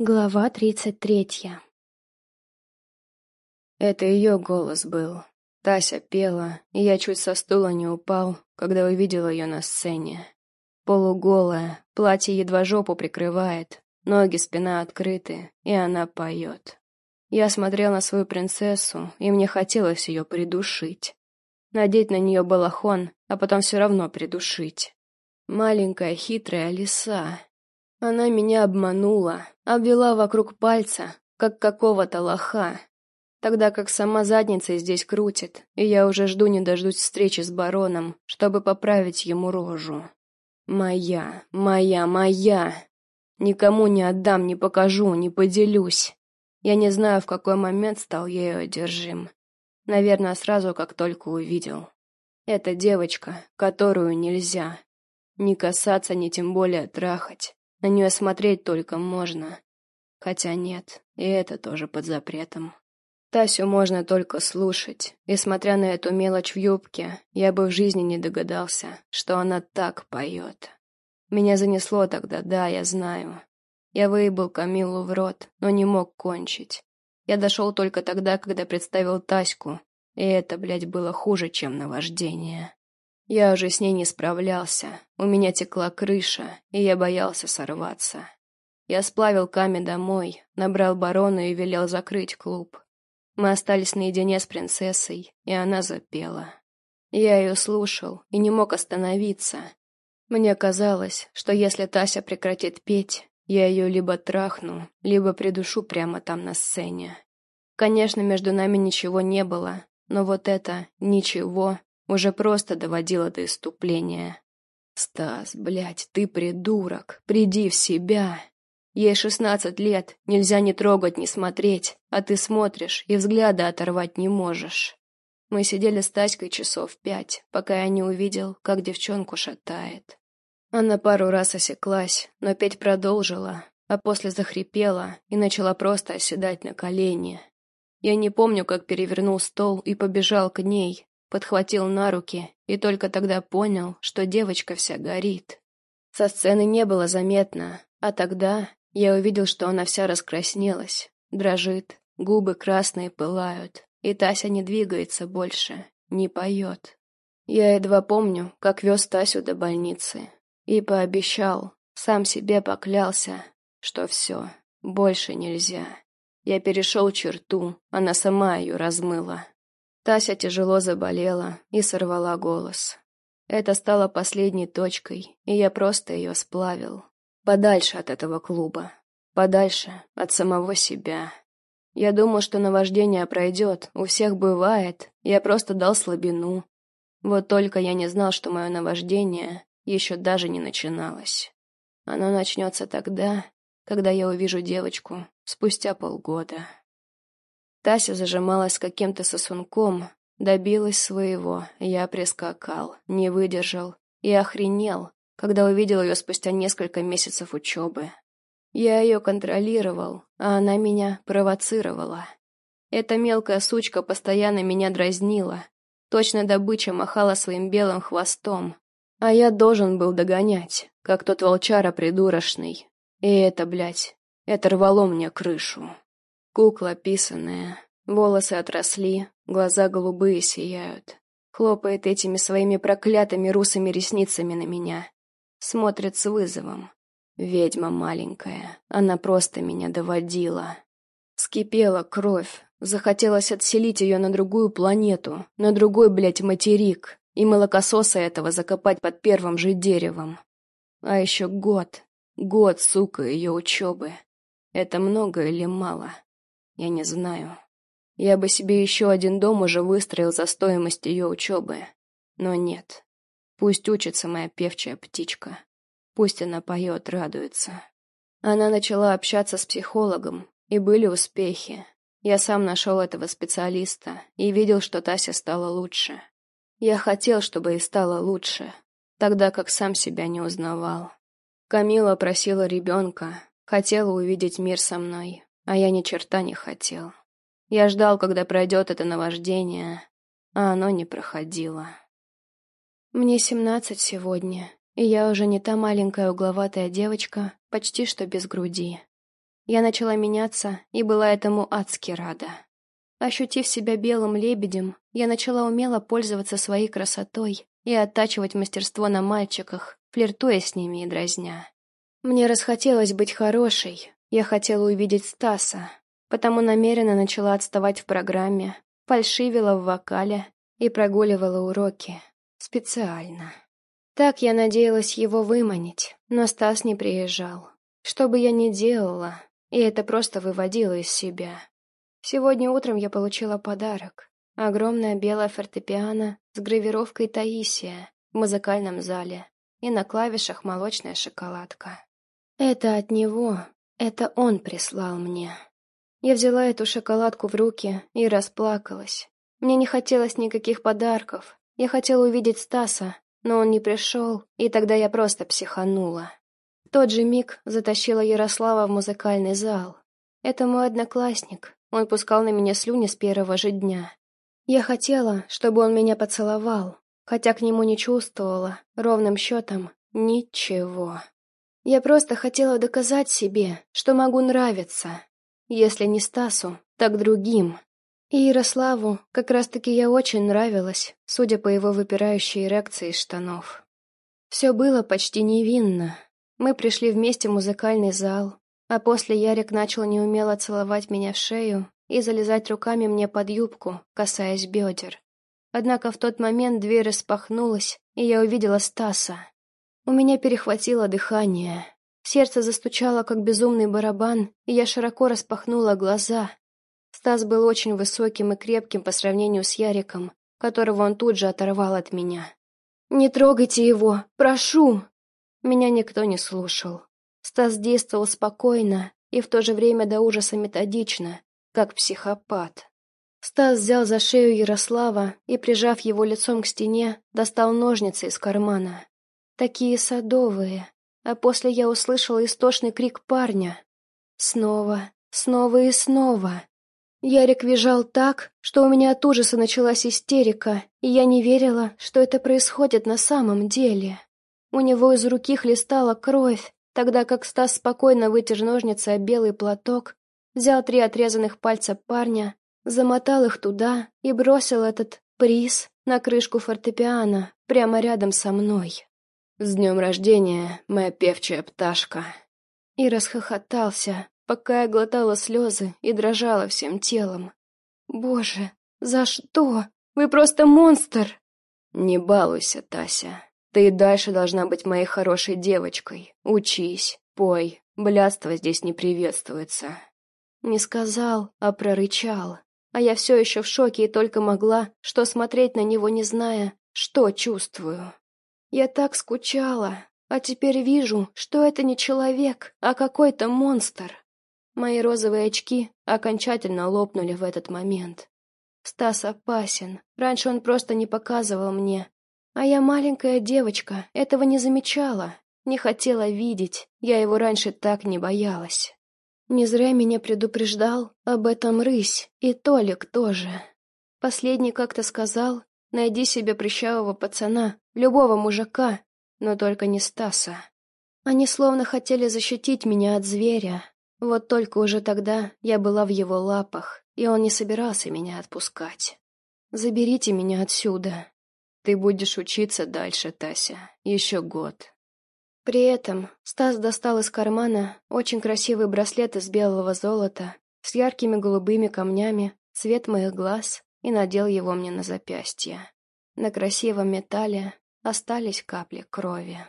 Глава тридцать третья Это ее голос был. Тася пела, и я чуть со стула не упал, когда увидел ее на сцене. Полуголая, платье едва жопу прикрывает, ноги, спина открыты, и она поет. Я смотрел на свою принцессу, и мне хотелось ее придушить. Надеть на нее балахон, а потом все равно придушить. Маленькая хитрая лиса, она меня обманула, обвела вокруг пальца, как какого-то лоха. Тогда как сама задница здесь крутит, и я уже жду не дождусь встречи с бароном, чтобы поправить ему рожу. Моя, моя, моя. Никому не отдам, не покажу, не поделюсь. Я не знаю, в какой момент стал ею одержим. Наверное, сразу, как только увидел. Это девочка, которую нельзя. Не касаться, ни тем более трахать. На нее смотреть только можно. Хотя нет, и это тоже под запретом. Тасю можно только слушать, и, смотря на эту мелочь в юбке, я бы в жизни не догадался, что она так поет. Меня занесло тогда, да, я знаю. Я выебал Камилу в рот, но не мог кончить. Я дошел только тогда, когда представил Таську, и это, блядь, было хуже, чем наваждение. Я уже с ней не справлялся, у меня текла крыша, и я боялся сорваться. Я сплавил Ками домой, набрал барона и велел закрыть клуб. Мы остались наедине с принцессой, и она запела. Я ее слушал и не мог остановиться. Мне казалось, что если Тася прекратит петь, я ее либо трахну, либо придушу прямо там на сцене. Конечно, между нами ничего не было, но вот это «ничего» уже просто доводило до иступления. «Стас, блядь, ты придурок, приди в себя!» Ей шестнадцать лет, нельзя ни трогать, ни смотреть, а ты смотришь и взгляда оторвать не можешь. Мы сидели с Таськой часов пять, пока я не увидел, как девчонку шатает. Она пару раз осеклась, но петь продолжила, а после захрипела и начала просто оседать на колени. Я не помню, как перевернул стол и побежал к ней, подхватил на руки и только тогда понял, что девочка вся горит. Со сцены не было заметно, а тогда я увидел, что она вся раскраснелась, дрожит, губы красные пылают, и Тася не двигается больше, не поет. Я едва помню, как вез Тасю до больницы, и пообещал, сам себе поклялся, что все, больше нельзя. Я перешел черту, она сама ее размыла. Тася тяжело заболела и сорвала голос. Это стало последней точкой, и я просто ее сплавил. Подальше от этого клуба. Подальше от самого себя. Я думал, что наваждение пройдет, у всех бывает, я просто дал слабину. Вот только я не знал, что мое наваждение еще даже не начиналось. Оно начнется тогда, когда я увижу девочку спустя полгода. Тася зажималась каким-то сосунком, добилась своего, я прискакал, не выдержал и охренел, когда увидел ее спустя несколько месяцев учебы. Я ее контролировал, а она меня провоцировала. Эта мелкая сучка постоянно меня дразнила. Точно добыча махала своим белым хвостом. А я должен был догонять, как тот волчара придурочный. И это, блядь, это рвало мне крышу. Кукла писаная, волосы отросли, глаза голубые сияют. Хлопает этими своими проклятыми русыми ресницами на меня. Смотрит с вызовом. Ведьма маленькая, она просто меня доводила. Скипела кровь, захотелось отселить ее на другую планету, на другой, блядь, материк, и молокососа этого закопать под первым же деревом. А еще год, год, сука, ее учебы. Это много или мало? Я не знаю. Я бы себе еще один дом уже выстроил за стоимость ее учебы. Но нет. Пусть учится моя певчая птичка. Пусть она поет, радуется. Она начала общаться с психологом, и были успехи. Я сам нашел этого специалиста и видел, что Тася стала лучше. Я хотел, чтобы и стала лучше, тогда как сам себя не узнавал. Камила просила ребенка, хотела увидеть мир со мной, а я ни черта не хотел. Я ждал, когда пройдет это наваждение, а оно не проходило. Мне семнадцать сегодня, и я уже не та маленькая угловатая девочка, почти что без груди. Я начала меняться и была этому адски рада. Ощутив себя белым лебедем, я начала умело пользоваться своей красотой и оттачивать мастерство на мальчиках, флиртуя с ними и дразня. Мне расхотелось быть хорошей, я хотела увидеть Стаса, потому намеренно начала отставать в программе, фальшивила в вокале и прогуливала уроки. Специально. Так я надеялась его выманить, но Стас не приезжал. Что бы я ни делала, и это просто выводило из себя. Сегодня утром я получила подарок. Огромная белая фортепиано с гравировкой «Таисия» в музыкальном зале и на клавишах молочная шоколадка. Это от него, это он прислал мне. Я взяла эту шоколадку в руки и расплакалась. Мне не хотелось никаких подарков. Я хотела увидеть Стаса, но он не пришел, и тогда я просто психанула. В тот же миг затащила Ярослава в музыкальный зал. Это мой одноклассник, он пускал на меня слюни с первого же дня. Я хотела, чтобы он меня поцеловал, хотя к нему не чувствовала, ровным счетом, ничего. Я просто хотела доказать себе, что могу нравиться. Если не Стасу, так другим. И Ярославу как раз-таки я очень нравилась, судя по его выпирающей эрекции штанов. Все было почти невинно. Мы пришли вместе в музыкальный зал, а после Ярик начал неумело целовать меня в шею и залезать руками мне под юбку, касаясь бедер. Однако в тот момент дверь распахнулась, и я увидела Стаса. У меня перехватило дыхание. Сердце застучало, как безумный барабан, и я широко распахнула глаза, Стас был очень высоким и крепким по сравнению с Яриком, которого он тут же оторвал от меня. «Не трогайте его! Прошу!» Меня никто не слушал. Стас действовал спокойно и в то же время до ужаса методично, как психопат. Стас взял за шею Ярослава и, прижав его лицом к стене, достал ножницы из кармана. Такие садовые. А после я услышала истошный крик парня. Снова, снова и снова. Ярик визжал так, что у меня от ужаса началась истерика, и я не верила, что это происходит на самом деле. У него из руки хлестала кровь, тогда как Стас спокойно вытер ножницы о белый платок, взял три отрезанных пальца парня, замотал их туда и бросил этот приз на крышку фортепиано прямо рядом со мной. «С днем рождения, моя певчая пташка!» И расхохотался, пока я глотала слезы и дрожала всем телом. «Боже, за что? Вы просто монстр!» «Не балуйся, Тася. Ты и дальше должна быть моей хорошей девочкой. Учись, пой, блядство здесь не приветствуется». Не сказал, а прорычал. А я все еще в шоке и только могла, что смотреть на него, не зная, что чувствую. Я так скучала, а теперь вижу, что это не человек, а какой-то монстр. Мои розовые очки окончательно лопнули в этот момент. Стас опасен. Раньше он просто не показывал мне. А я маленькая девочка, этого не замечала. Не хотела видеть. Я его раньше так не боялась. Не зря меня предупреждал об этом рысь, и Толик тоже. Последний как-то сказал, найди себе прыщавого пацана, любого мужика, но только не Стаса. Они словно хотели защитить меня от зверя, вот только уже тогда я была в его лапах, и он не собирался меня отпускать. «Заберите меня отсюда. Ты будешь учиться дальше, Тася, еще год». При этом Стас достал из кармана очень красивый браслет из белого золота с яркими голубыми камнями, цвет моих глаз, и надел его мне на запястье. На красивом металле остались капли крови.